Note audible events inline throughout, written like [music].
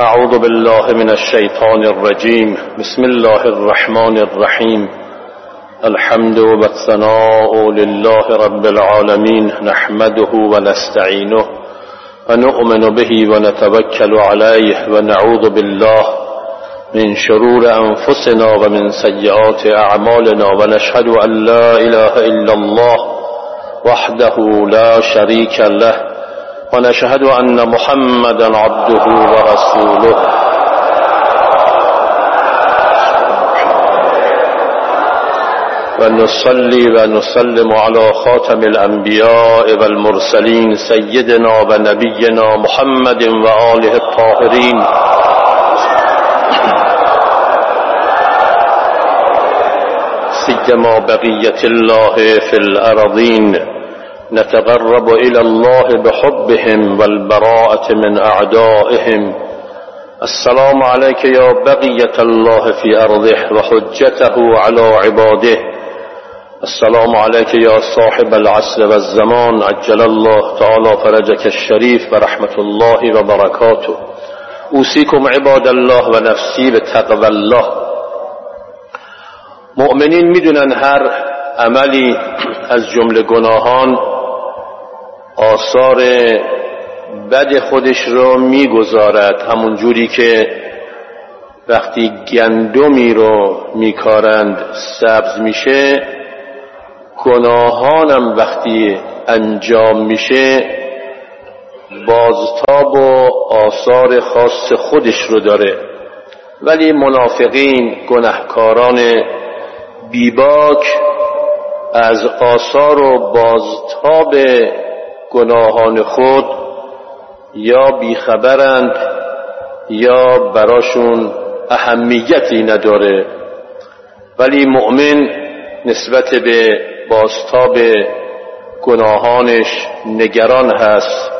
أعوذ بالله من الشيطان الرجيم. بسم الله الرحمن الرحيم. الحمد والثناء لله رب العالمين نحمده ونستعينه ونؤمن به ونتوكل عليه ونعوذ بالله من شرور أنفسنا ومن سيئات أعمالنا. ونشهد أن لا إله إلا الله وحده لا شريك له. ونشهد أن محمدا عبده ورسوله. ونصلي ونسلم على خاتم الأنبياء والمرسلين سيدنا ونبينا محمد وآله الطاهرين. سيما بقية الله في الأرضين نتقرب إلى الله بحبهم والبراءة من أعدائهم. السلام عليك يا بقية الله في أرضه وحجته على عباده. السلام عليك يا صاحب العصر والزمان عجل الله تعالى فرجك الشريف ورحمة الله وبركاته. أوصيكم عباد الله ونفسي بتقوى الله. مؤمنين می‌دونن هر عملی از جمله گناهان آثار بد خودش رو می‌گذارد همون جوری که وقتی گندمی رو میکارند سبز میشه گناهانم وقتی انجام میشه بازتاب و آثار خاص خودش رو داره. ولی منافقین گناهکاران بیباک از آثار و بازتاب گناهان خود یا بیخبرند یا براشون اهمیتی نداره. ولی مؤمن نسبت به باستاب گناهانش نگران هست.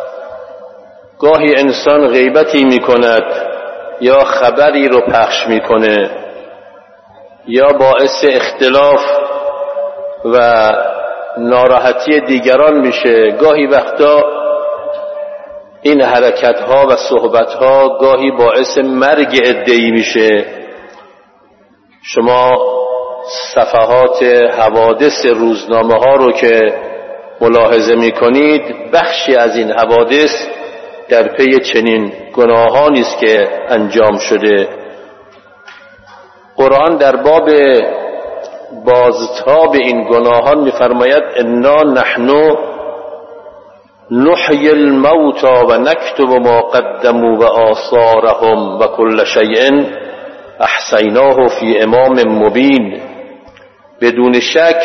گاهی انسان غیبتی می کند یا خبری رو پخش می‌کنه یا باعث اختلاف و ناراحتی دیگران میشه. گاهی وقتا این حرکت ها و صحبت ها گاهی باعث مرگ ادهی میشه. شما صفحات حوادث روزنامه ها رو که ملاحظه می‌کنید بخشی از این حوادث در پی چنین گناهانی است که انجام شده. قرآن در باب بازتاب این گناهان میفرماید انا نحنو نحی الموتا و نکتب ما قدموا و آثارهم و کل شیء احسیناه فی امام مبین. بدون شک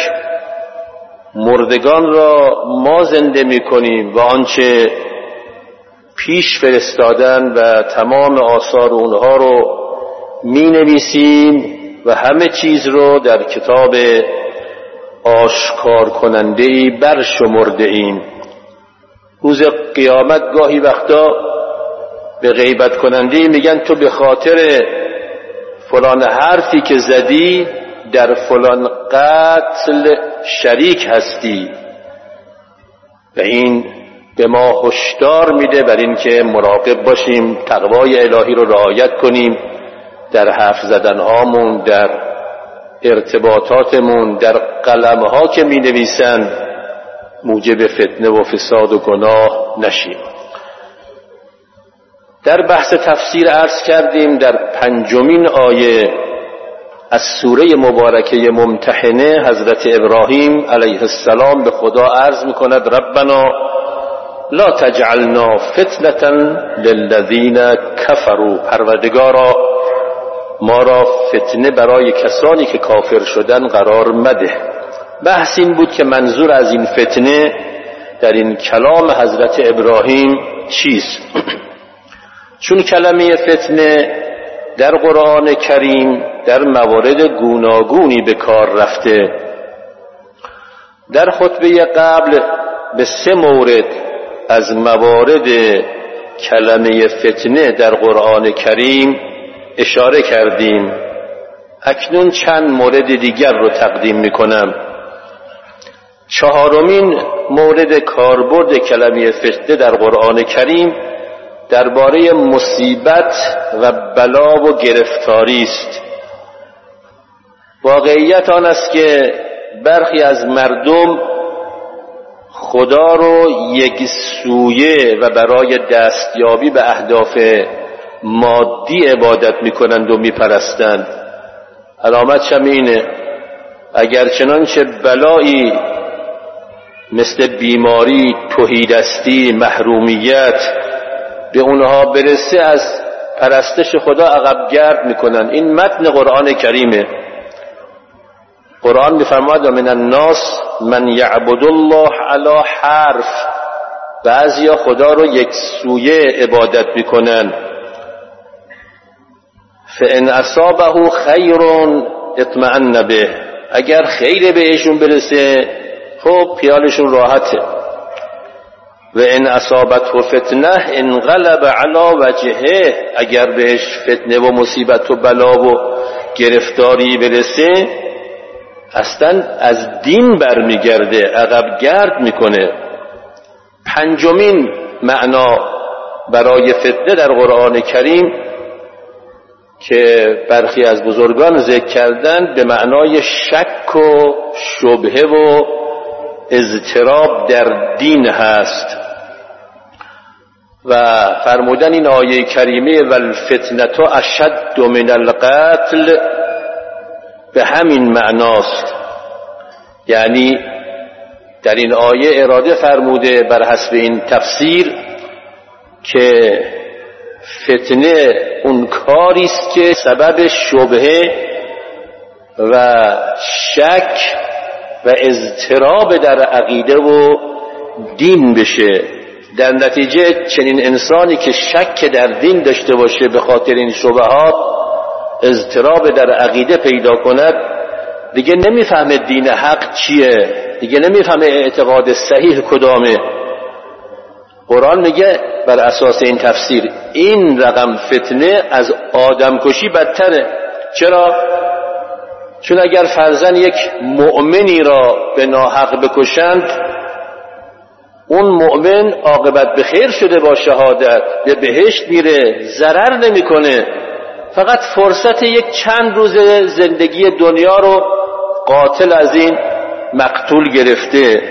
مردگان را ما زنده می کنیم و آنچه پیش فرستادن و تمام آثار اونها رو می نویسیم و همه چیز رو در کتاب آشکار کننده ای برشمرده ایم. روز قیامت گاهی وقتا به غیبت کننده میگن تو به خاطر فلان حرفی که زدی در فلان قتل شریک هستی. و این به ما هشدار میده بر اینکه مراقب باشیم تقوای الهی رو رعایت کنیم. در حرف زدن هامون در ارتباطاتمون در قلم ها که می نویسن موجب فتنه و فساد و گناه نشیم. در بحث تفسیر عرض کردیم در پنجمین آیه از سوره مبارکه ممتحنه حضرت ابراهیم علیه السلام به خدا عرض می کند ربنا لا تجعلنا فتنة للذین کفروا. پروردگارا ما را فتنه برای کسانی که کافر شدن قرار مده. بحث این بود که منظور از این فتنه در این کلام حضرت ابراهیم چیست؟ [clears throat] چون کلمه فتنه در قرآن کریم در موارد گوناگونی به کار رفته. در خطبه قبل به سه مورد از موارد کلمه فتنه در قرآن کریم اشاره کردیم. اکنون چند مورد دیگر رو تقدیم می کنم چهارمین مورد کاربرد کلمه فتنه در قرآن کریم درباره مصیبت و بلا و گرفتاری است. واقعیت آن است که برخی از مردم خدا رو یک سویه و برای دستیابی به اهداف مادی عبادت می‌کنند و میپرستند. علامت هم اینه اگر چنانچه بلایی مثل بیماری توهیدستی محرومیت به اونها برسه از پرستش خدا عقب گرد می‌کنن. این متن قرآن کریمه. قرآن میفرماد من الناس من یعبد الله علی حرف. بعضیا خدا رو یک سویه عبادت می‌کنن. فان اصابه خیر اطمئن به اگر خیر بهشون برسه خب خیالشون راحته. و ان اصابته فتنه انقلب علی وجهه اگر بهش فتنه و مصیبت و بلا و گرفتاری برسه اصلا از دین برمیگرده عقب گرد می‌کنه. پنجمین معنا برای فتنه در قرآن کریم که برخی از بزرگان ذکر کردن به معنای شک و شبهه و اضطراب در دین هست. و فرمودن این آیه کریمه و الفتنة اشد من القتل به همین معناست. یعنی در این آیه اراده فرموده بر حسب این تفسیر که فتنه اون کاری است که سبب شبهه و شک و اضطراب در عقیده و دین بشه. در نتیجه چنین انسانی که شک در دین داشته باشه به خاطر این شبهات اضطراب در عقیده پیدا کند دیگه نمی‌فهمه دین حق چیه دیگه نمی‌فهمه اعتقاد صحیح کدامه. قرآن میگه بر اساس این تفسیر. این رقم فتنه از آدمکشی بدتره. چرا؟ چون اگر فرزن یک مؤمنی را به ناحق بکشند اون مؤمن عاقبت به خیر شده با شهادت به بهشت میره ضرر نمی‌کنه. فقط فرصت یک چند روز زندگی دنیا رو قاتل از این مقتول گرفته.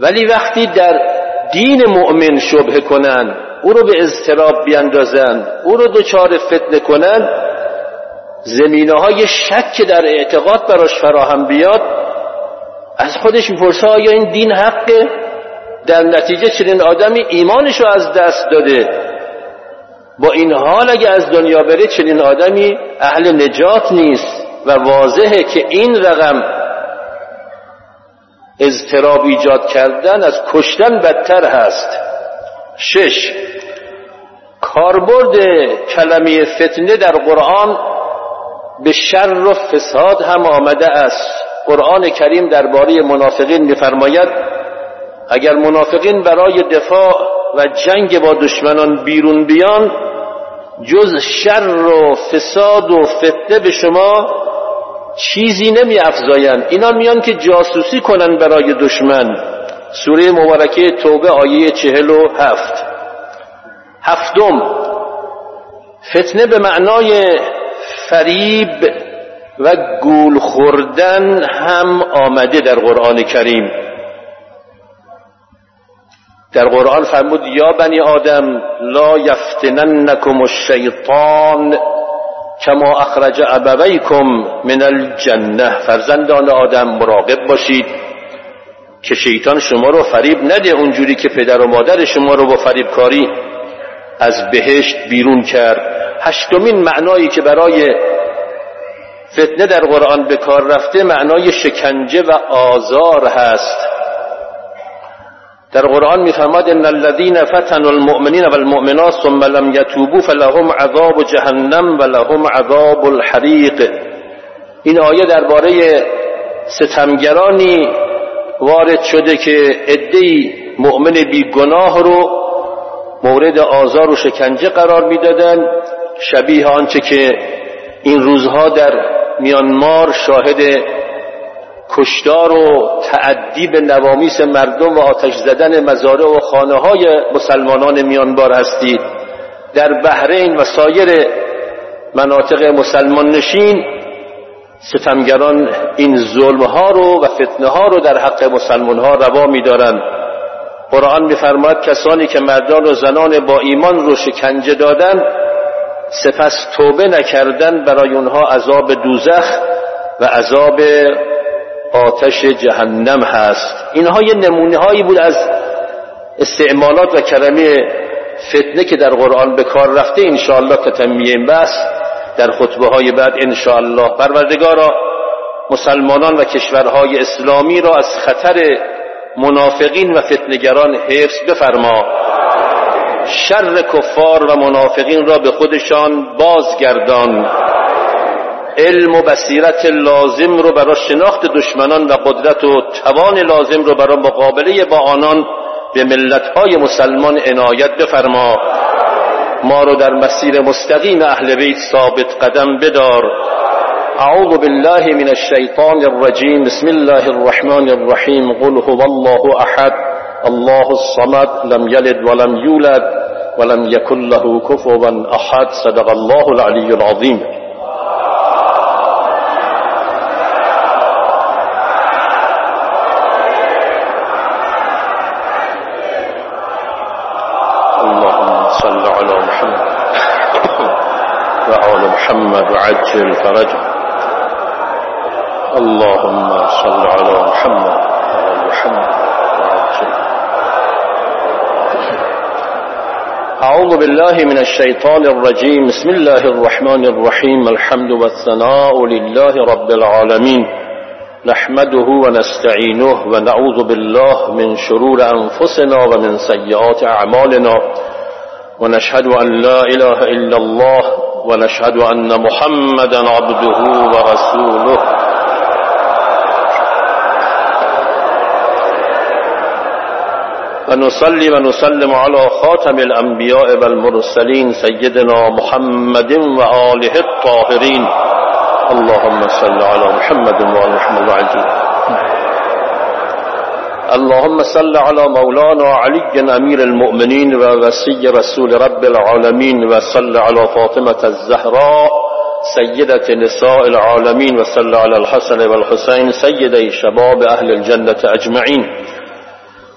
ولی وقتی در دین مؤمن شبه کنن او رو به اضطراب بیندازن او رو دچار فتنه کنن زمینه های شک در اعتقاد براش فراهم بیاد از خودش می‌پرسه آیا این دین حقه؟ در نتیجه چنین آدمی ایمانش رو از دست داده. با این حال اگه از دنیا بره چنین آدمی اهل نجات نیست و واضحه که این رقم اضطراب ایجاد کردن از کشتن بدتر هست. شش. کاربرد کلمه فتنه در قرآن به شر و فساد هم آمده است. قرآن کریم درباره منافقین میفرماید اگر منافقین برای دفاع و جنگ با دشمنان بیرون بیان جز شر و فساد و فتنه به شما چیزی نمی افزاین اینا میان که جاسوسی کنن برای دشمن. سوره مبارکه توبه آیه چهل و هفت. هفتم. فتنه به معنای فریب و گول خوردن هم آمده در قرآن کریم. در قرآن فرمود یا بنی آدم لا یفتننکم الشیطان کما اخرج ابویکم من الجنه فرزندان آدم مراقب باشید که شیطان شما رو فریب نده. اونجوری که پدر و مادر شما رو با فریب کاری از بهشت بیرون کرد. هشتمین معنایی که برای فتنه در قرآن به کار رفته معنای شکنجه و آزار هست. در قرآن میفرماد ان الذين فتنوا المؤمنین والمؤمنات ثم لم يتوبوا فلهم عذاب جهنم ولهم عذاب الحریق. این آیه درباره ستمگرانی وارد شده که عدهای مؤمن بی گناه رو مورد آزار و شکنجه قرار می‌دادن شبیه آنچه که این روزها در میانمار شاهد کشدار و تعدی به نوامیس مردم و آتش زدن مزارع و خانه های مسلمانان میانبار هستید. در بحرین و سایر مناطق مسلمان نشین ستمگران این ظلم ها رو و فتنه ها رو در حق مسلمان ها روا میدارند. قرآن میفرماید کسانی که مردان و زنان با ایمان رو شکنجه دادن سپس توبه نکردن برای اونها عذاب دوزخ و عذاب آتش جهنم هست. اینها یه نمونه هایی بود از استعمالات و کلمه فتنه که در قرآن به کار رفته انشاءالله که تمیه بحث در خطبه های بعد انشاءالله پروردگارا مسلمانان و کشورهای اسلامی را از خطر منافقین و فتنگران حفظ بفرما. شر کفار و منافقین را به خودشان بازگردان. علم و بصیرت لازم رو برای شناخت دشمنان و قدرت و توان لازم رو برای مقابله با آنان به ملتهای مسلمان عنایت بفرما. ما رو در مسیر مستقیم اهل بیت ثابت قدم بدار. اعوذ بالله من الشیطان الرجیم. بسم الله الرحمن الرحیم. قل هو الله احد. الله الصمد. لم يلد ولم يولد ولم يكن له كفوا احد. صدق الله العلي العظيم محمد وعجل فرجه اللهم صل على محمد وعلى محمد وعجل. أعوذ بالله من الشيطان الرجيم. بسم الله الرحمن الرحيم. الحمد والثناء لله رب العالمين. نحمده ونستعينه ونعوذ بالله من شرور أنفسنا ومن سيئات أعمالنا. ونشهد أن لا إله إلا الله ونشهد أن محمدا عبده ورسوله. ونصلي ونسلم على خاتم الأنبياء والمرسلين سيدنا محمد وآله الطاهرين. اللهم صل على محمد وآل محمد وعجل اللهم صل على مولانا علي أمير المؤمنين ووسي رسول رب العالمين وصل على فاطمة الزهراء سيدة نساء العالمين وصل على الحسن والحسين سيدي شباب أهل الجنة أجمعين.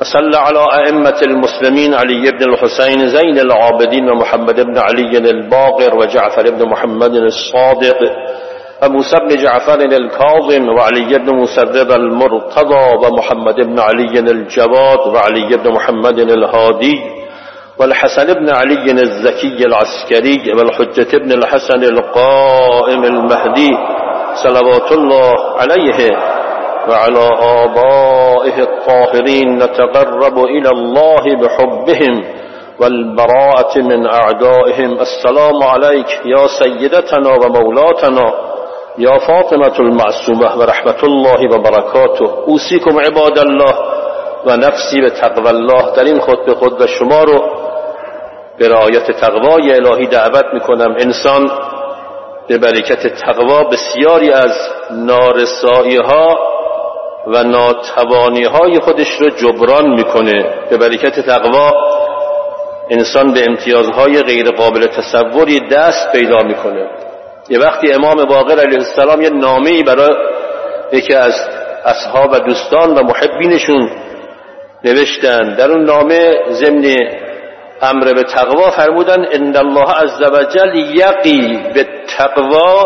وصل على أئمة المسلمين علي بن الحسين زين العابدين ومحمد بن علي الباقر وجعفر بن محمد الصادق وموسى بن جعفر الكاظم وعلي بن مسرب المرتضى ومحمد بن علي الجواد وعلي بن محمد الهادي والحسن بن علي الزكي العسكري والحجة بن الحسن القائم المهدي صلوات الله عليه وعلى آبائه الطاهرين نتقرب إلى الله بحبهم والبراءة من أعدائهم. السلام عليك يا سيدتنا ومولاتنا. یا فاطمة المعصومه و رحمت الله و برکاته اوسیکم عباد الله و نفسی به تقوی الله. در این خود به خود و شما رو به رعایت تقوای الهی دعوت می‌کنم. انسان به برکت تقوا بسیاری از نارسایی ها و ناتوانی های خودش رو جبران می‌کنه. به برکت تقوا انسان به امتیازهای غیر قابل تصوری دست پیدا می‌کنه. یه وقتی امام باقر علیه السلام یه نامه برای یکی از اصحاب و دوستان و محبینشون نوشتن. در اون نامه ضمن امر به تقوا فرمودن ان الله عز وجل یقی به تقوا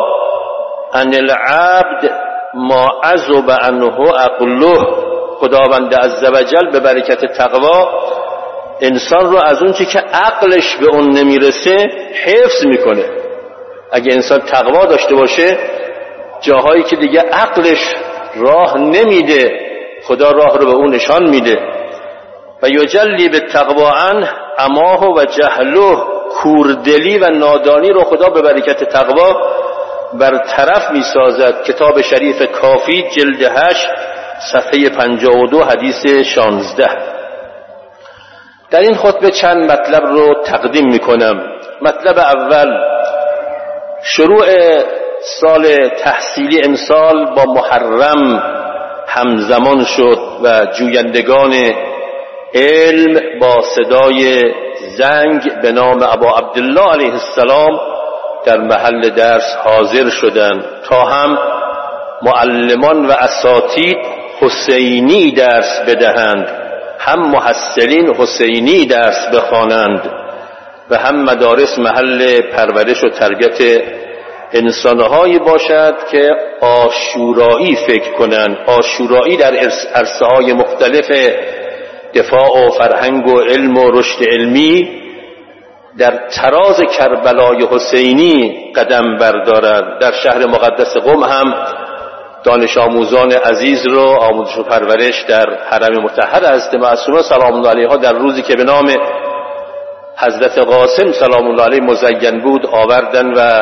ان العبد ما عذب عنه عقله خداوند عز وجل به برکت تقوا انسان رو از اون که عقلش به اون نمی‌رسه حفظ می‌کنه. اگه انسان تقوا داشته باشه جاهایی که دیگه عقلش راه نمیده خدا راه رو به اون نشان میده. و یجلی به تقوا ان اماه و جهله کوردلی و نادانی رو خدا به برکت تقوا برطرف می‌سازد. کتاب شریف کافی جلد هشت صفحه 52 حدیث 16 در این خطبه چند مطلب رو تقدیم می‌کنم. مطلب اول شروع سال تحصیلی امسال با محرم همزمان شد و جویندگان علم با صدای زنگ به نام ابا عبدالله علیه السلام در محل درس حاضر شدند. تا هم معلمان و اساتید حسینی درس بدهند هم محسلین حسینی درس بخوانند. و هم مدارس محل پرورش و تربیت انسانهایی باشد که آشورایی فکر کنند. آشورایی در عرصه های مختلف دفاع و فرهنگ و علم و رشد علمی در تراز کربلای حسینی قدم بردارد. در شهر مقدس قم هم دانش آموزان عزیز رو آموزش و پرورش در حرم متحد حضرت معصومه سلام علیها در روزی که به نام حضرت قاسم سلام الله علیه مزین بود آوردن و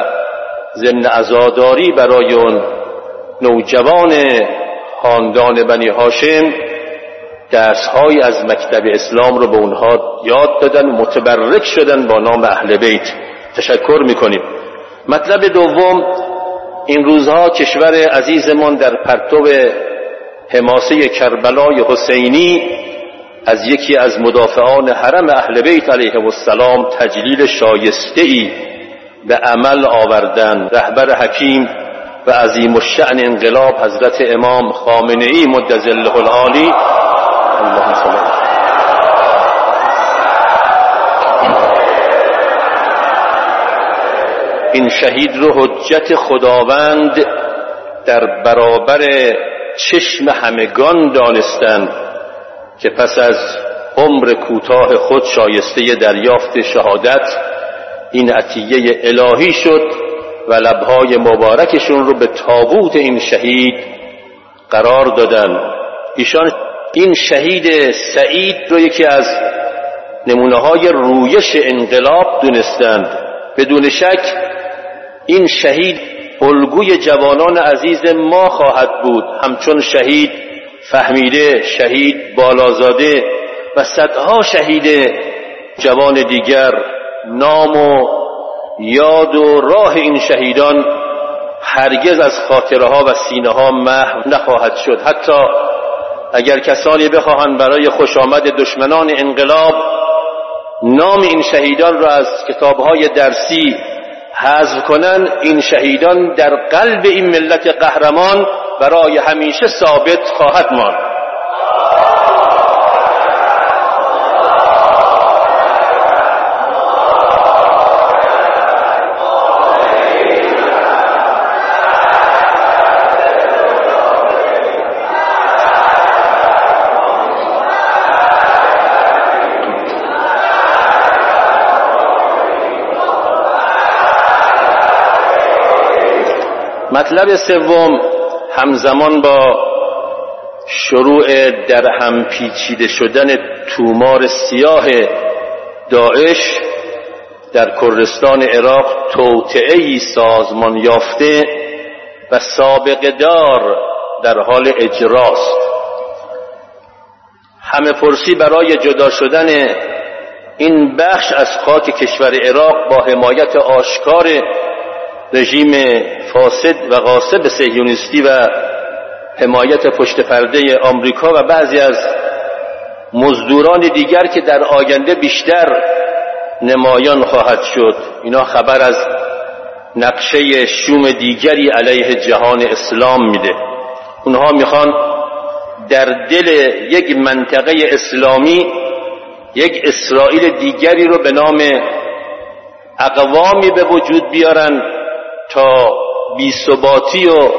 ضمن عزاداری برای اون نوجوان خاندان بنی هاشم درسهایی از مکتب اسلام رو به اونها یاد دادن و متبرک شدن با نام اهل بیت. تشکر می‌کنیم. مطلب دوم این روزها کشور عزیزمان در پرتو حماسه کربلای حسینی از یکی از مدافعان حرم اهل بیت علیه السلام تجلیل شایسته ای به عمل آوردن. رهبر حکیم و عظیم الشأن انقلاب حضرت امام خامنه ای مدزله العالی این شهید رو حجت خداوند در برابر چشم همگان دانستند که پس از عمر کوتاه خود شایسته دریافت شهادت این عطیه الهی شد و لبهای مبارکشون رو به تابوت این شهید قرار دادن. ایشان این شهید سعید رو یکی از نمونه های رویش انقلاب دونستند. بدون شک این شهید الگوی جوانان عزیز ما خواهد بود. همچون شهید فهمیده شهید بالازاده و صدها شهید جوان دیگر نام و یاد و راه این شهیدان هرگز از خاطره ها و سینه ها محو نخواهد شد. حتی اگر کسانی بخواهند برای خوش آمد دشمنان انقلاب نام این شهیدان را از کتابهای درسی حذف کنند این شهیدان در قلب این ملت قهرمان برای همیشه ثابت خواهد ماند. مطلب سوم همزمان با شروع در هم پیچیده شدن تومار سیاه داعش در کردستان عراق توطعه سازمان یافته و سابقه دار در حال اجراست. همه پرسی برای جدا شدن این بخش از خاک کشور عراق با حمایت آشکار رژیم فاسد و غاصب سهیونیستی و حمایت پشت پرده آمریکا و بعضی از مزدوران دیگر که در آینده بیشتر نمایان خواهد شد. اینا خبر از نقشه شوم دیگری علیه جهان اسلام میده. اونها می‌خوان در دل یک منطقه اسلامی یک اسرائیل دیگری رو به نام اقوامی به وجود بیارن تا بیثباتی و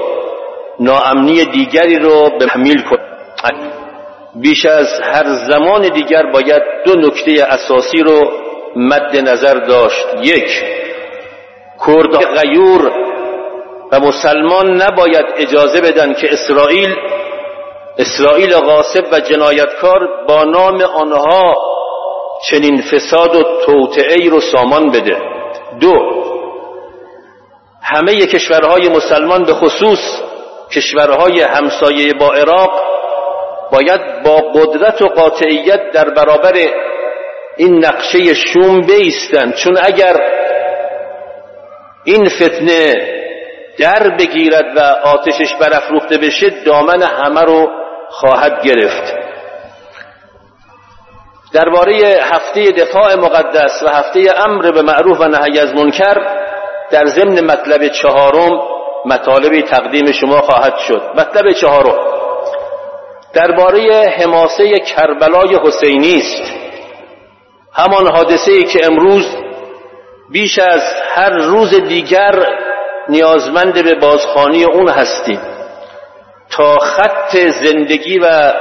ناامنی دیگری رو به حمیل کن بیش از هر زمان دیگر باید دو نکته اساسی رو مد نظر داشت. یک کرد غیور و مسلمان نباید اجازه بدن که اسرائیل اسرائیل غاصب و جنایتکار با نام آنها چنین فساد و توطعه رو سامان بده. دو همه کشورهای مسلمان به خصوص کشورهای همسایه با عراق باید با قدرت و قاطعیت در برابر این نقشه شوم بیستند چون اگر این فتنه در بگیرد و آتشش برافروخته بشه دامن همه رو خواهد گرفت. درباره هفته دفاع مقدس و هفته امر به معروف و نهی از منکر در ضمن مطلب چهارم مطالبی تقدیم شما خواهد شد. مطلب چهارم. درباره حماسه کربلای حسینی است. همان حادثه ای که امروز بیش از هر روز دیگر نیازمند به بازخانی اون هستیم. تا خط زندگی و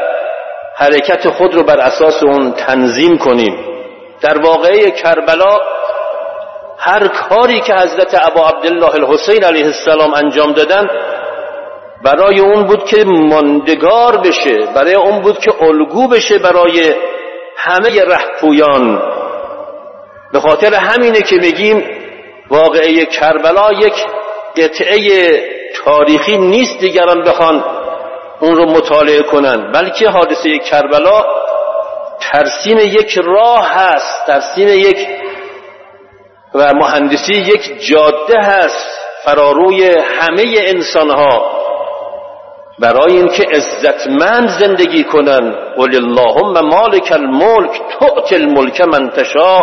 حرکت خود رو بر اساس اون تنظیم کنیم. در واقعه کربلا هر کاری که حضرت ابا عبدالله الحسین علیه السلام انجام دادن برای اون بود که ماندگار بشه برای اون بود که الگو بشه برای همه رهپویان. به خاطر همینه که میگیم واقعه کربلا یک قطعه تاریخی نیست دیگران بخوان اون رو مطالعه کنن بلکه حادثه کربلا ترسیم یک راه هست ترسیم یک و مهندسی یک جاده هست فراروی همه انسان ها برای اینکه عزتمند زندگی کنن. قل اللهم مالک الملک تؤت الملک من تشاء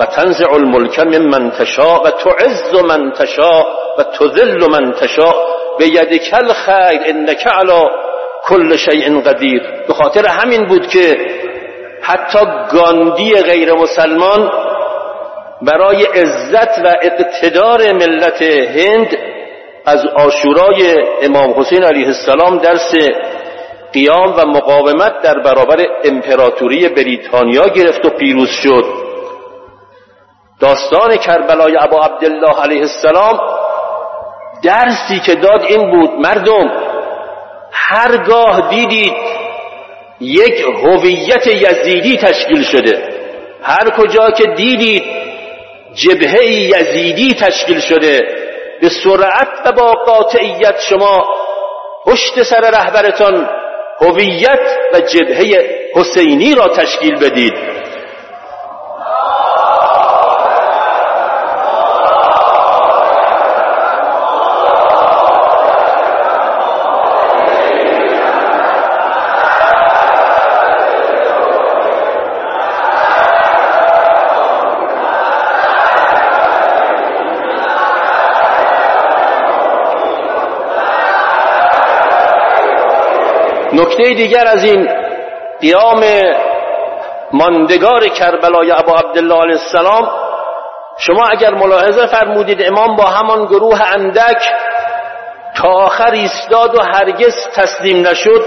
و تنزع الملک من تشاء و تعز من تشاء و تذل من تشاء. به یدک الخیر انک علی کل شیء قدیر. به خاطر همین بود که حتی گاندی غیر مسلمان برای عزت و اقتدار ملت هند از آشورای امام حسین علیه السلام درس قیام و مقاومت در برابر امپراتوری بریتانیا گرفت و پیروز شد. داستان کربلای ابا عبدالله علیه السلام درسی که داد این بود مردم هرگاه دیدید یک هویت یزیدی تشکیل شده. هر کجا که دیدید جبهه یزیدی تشکیل شده. به سرعت و با قاطعیت شما پشت سر رهبرتان هویت و جبهه حسینی را تشکیل بدید. نکته دیگر از این قیام ماندگار کربلای ابا عبدالله علیه السلام شما اگر ملاحظه فرمودید امام با همان گروه اندک تا آخر ایستاد و هرگز تسلیم نشد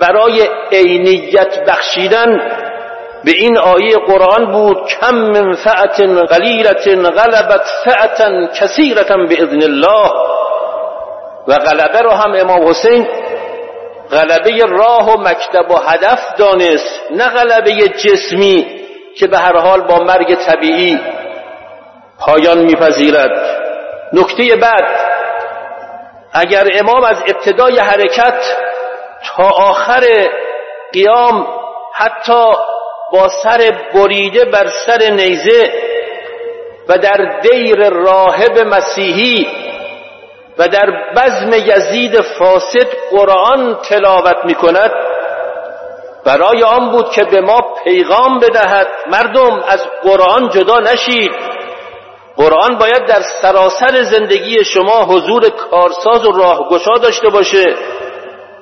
برای عینیت بخشیدن به این آیه قرآن بود کم من فعت قلیلت غلبت فعتا کثیرتا باذن الله و غلبه رو هم امام حسین غلبه راه و مکتب و هدف دانست نه غلبه جسمی که به هر حال با مرگ طبیعی پایان میپذیرد. نکته بعد اگر امام از ابتدای حرکت تا آخر قیام حتی با سر بریده بر سر نیزه و در دیر راهب مسیحی و در بزم یزید فاسد قرآن تلاوت می کند برای آن بود که به ما پیغام بدهد مردم از قرآن جدا نشید. قرآن باید در سراسر زندگی شما حضور کارساز و راهگشا داشته باشه.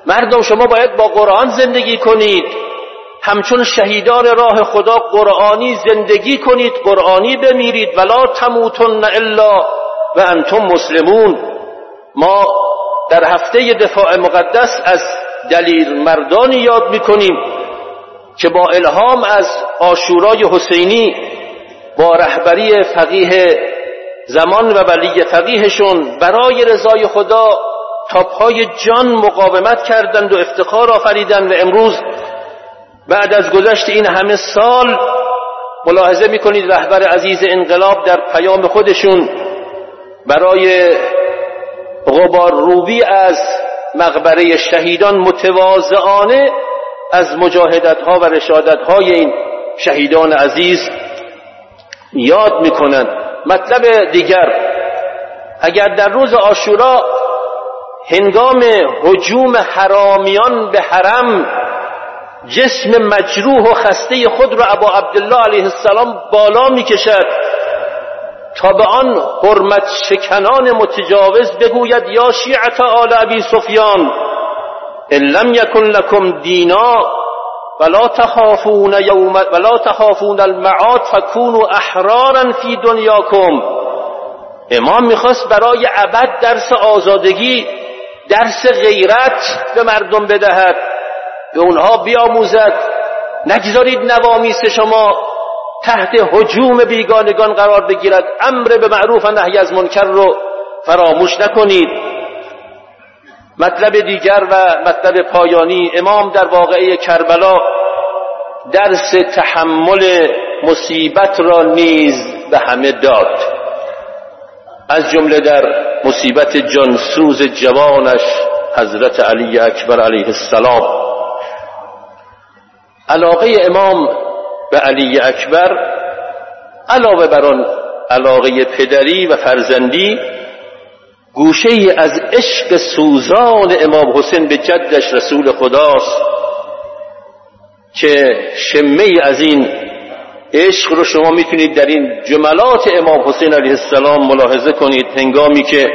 مردم شما باید با قرآن زندگی کنید. همچون شهیدان راه خدا قرآنی زندگی کنید قرآنی بمیرید ولا تموتن الا و انتم مسلمون. ما در هفته دفاع مقدس از دلیل مردانی یاد می‌کنیم که با الهام از آشورای حسینی با رهبری فقیه زمان و ولی فقیهشون برای رضای خدا تا پای جان مقاومت کردند و افتخار آفریدند و امروز بعد از گذشت این همه سال ملاحظه می‌کنید رهبر عزیز انقلاب در پیام خودشون برای غبار روبی از مقبره شهیدان متواضعانه از مجاهدت ها و رشادت های این شهیدان عزیز یاد می‌کنند. مطلب دیگر اگر در روز آشورا هنگام حجوم حرامیان به حرم جسم مجروح و خسته خود را ابا عبدالله علیه السلام بالا می‌کشد تا به آن حرمت شکنان متجاوز بگوید یا شیعت آل ابی سفیان ان لم یکن لکم دینا ولا تخافون یوم ولا تخافون المعاد فکونوا احرارا فی دنیاکم. امام می‌خواست برای ابد درس آزادگی درس غیرت به مردم بدهد. به اونها بیاموزد نگذارید نوامیس شما تحت حجوم بیگانگان قرار بگیرد. امر به معروف و نهی از منکر رو فراموش نکنید. مطلب دیگر و مطلب پایانی امام در واقعه کربلا درس تحمل مصیبت را نیز به همه داد. از جمله در مصیبت جانسوز جوانش حضرت علی اکبر علیه السلام. علاقه امام به علی اکبر علاوه بر آن علاقه پدری و فرزندی گوشه از عشق سوزان امام حسین به جدش رسول خداست که شمه از این عشق رو شما می‌تونید در این جملات امام حسین علیه السلام ملاحظه کنید. هنگامی که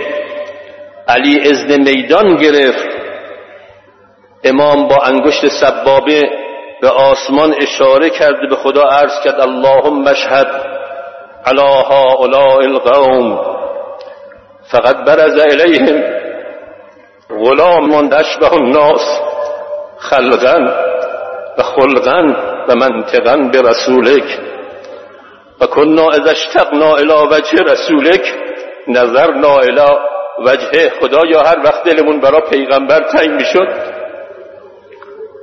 علی ازن میدان گرفت امام با انگشت سبابه به آسمان اشاره کرده به خدا عرض کرد اللهم مشهد علی هؤلاء القوم فقط برز الیهم غلام اشبه الناس خلقا و خلقا و منطقا به رسولک. و کنا اذا اشتقنا الى وجه رسولک نظرنا الى وجه خدا. یا هر وقت دلمون برا پیغمبر تنگ می‌شد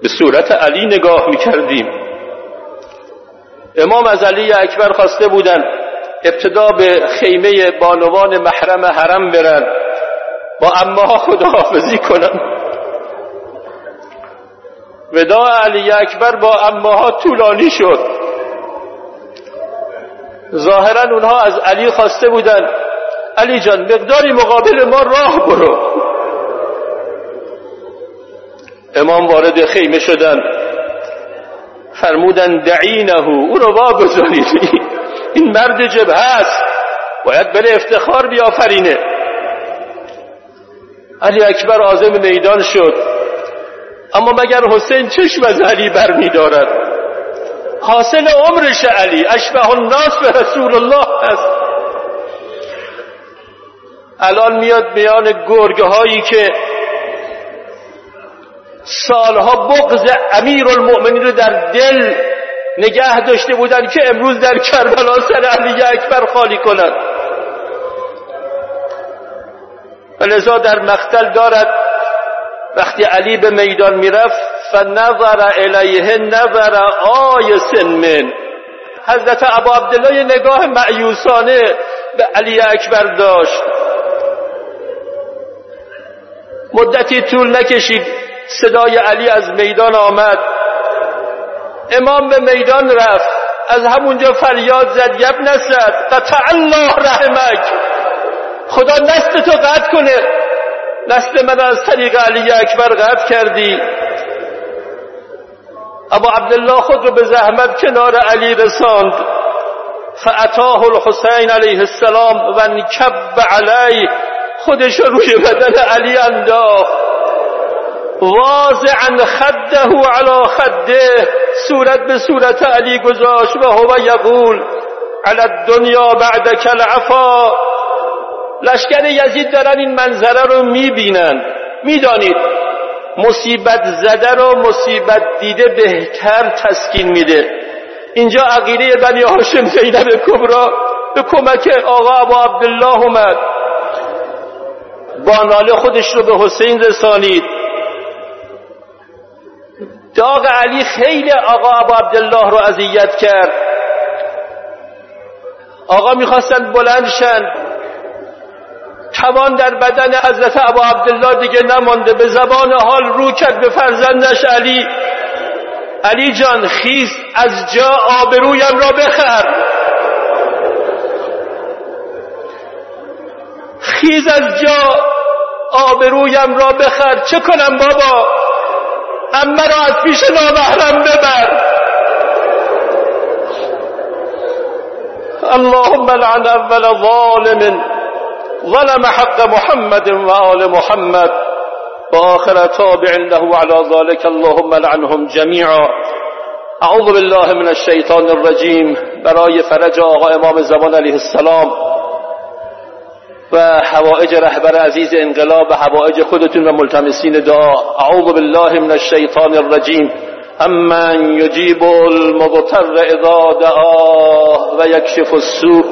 به صورت علی نگاه می‌کردیم. امام از علی اکبر خواسته بودن ابتدا به خیمه بانوان محرم حرم برن. با اماها خداحافظی کنن وداع علی اکبر با اماها طولانی شد. ظاهرا اونها از علی خواسته بودن. علی جان مقداری مقابل ما راه برو. امام وارد خیمه شدن. فرمودن دعینه او رو واگذارید این مرد جبه هست باید بره افتخار بیافرینه. علی اکبر آزم میدان شد. اما مگر حسین چشم از علی بر می دارد؟ حاصل عمرش علی اشبه الناس به رسول الله است. الان میاد بیان گرگه که سالها بغض امیر المؤمنین رو در دل نگه داشته بودن که امروز در کربلا سر علی اکبر خالی کنند و در مقتل دارد. وقتی علی به میدان می‌رفت فنظر الیه نظر آیس من. حضرت ابا عبدالله نگاه معیوسانه به علی اکبر داشت. مدتی طول نکشید. صدای علی از میدان آمد. امام به میدان رفت. از همونجا فریاد زد یب نسد قطع الله رحمک. خدا نسل تو قطع کنه. نسل من از طریق علی اکبر قطع کردی. ابا عبدالله خود رو به زحمت کنار علی رساند. فعطاه الحسین علیه السلام و انکب علی خودش روی بدن علی انداخت. واضعا خده على خده صورت به صورت علی گذاشت و هو یقول على الدنیا بعد العفا. لشکر یزید دارن این منظره رو می‌بینن. می‌دانید مصیبت زده رو مصیبت دیده بهتر تسکین میده. اینجا عقیده بنی هاشم زینب کبرا به کمک آقا ابو عبدالله اومد. با ناله خودش رو به حسین رسانید. داغ علی خیلی آقا ابو عبدالله رو اذیت کرد. آقا می‌خواستن بلند شن. توان در بدن حضرت ابو عبدالله دیگه نمانده. به زبان حال رو کرد به فرزندش علی. علی جان خیز از جا آبرویم را بخر. خیز از جا آبرویم را بخر. چه کنم بابا؟ اما را از پیش نامحرم ببر. اللهم لعن اول ظالم ظلم حق محمد وآل محمد. وآخر تابع له على ذلك اللهم لعنهم جميعا اعوذ بالله من الشیطان الرجیم. برای فرج آقا امام زمان علیه السلام. و حوائج رهبر عزیز انقلاب و حوائج خودتون و ملتمسین دعا. اعوذ بالله من الشیطان الرجیم. امن یجیب المضطر اذا دعاه و یکشف السوء.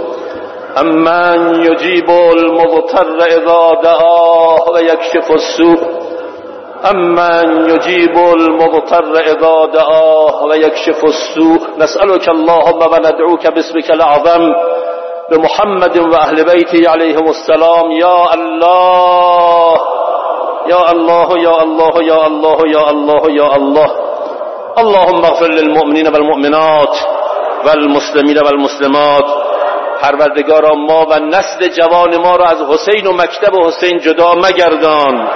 امن یجیب المضطر اذا دعاه و یکشف السوء. امن یجیب المضطر اذا دعاه و یکشف السوء. نسألك اللهم و ندعوك باسمك العظم. بمحمد و اهل بیتی علیهم السلام یا الله یا الله یا الله یا الله یا الله یا الله. اللهم اغفر للمؤمنین والمؤمنات والمسلمین والمسلمات پروردگارا ما و نسل جوان ما را از حسین و مکتب حسین جدا مگردان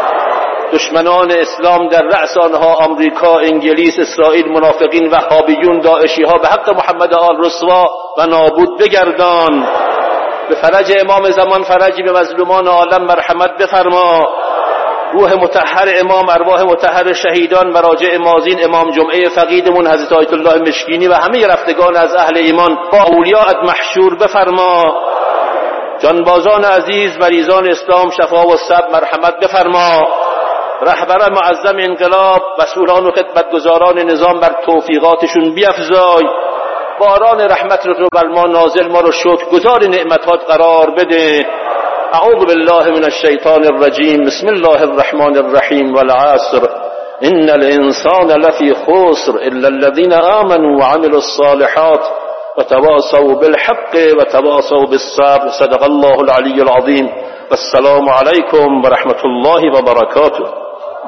دشمنان اسلام در رأس آنها آمریکا انگلیس اسرائیل منافقین وهابیون داعشی ها به حق محمد آل رسوا و نابود بگردان. به فرج امام زمان فرجی به مظلومان عالم مرحمت بفرما. روح متحر امام ارواح متحر شهیدان مراجع مازین امام جمعه فقیدمون حضرت آیت الله مشکینی و همه رفتگان از اهل ایمان با اولیاءت محشور بفرما. جانبازان عزیز مریضان اسلام شفا و سب مرحمت بفرما. رهبر معظم انقلاب مسئولان و خدمتگزاران نظام بر توفیقاتشون بیافزای باران رحمت رو بر ما نازل ما رو شکر گزار نعمتات قرار بده. اعوذ بالله من الشیطان الرجیم. بسم الله الرحمن الرحیم والعصر. ان الانسان لفی خسر الا الذين آمنوا وعملوا الصالحات وتواصوا بالحق وتواصوا بالصبر. صدق الله العلي العظيم والسلام عليكم ورحمة الله وبركاته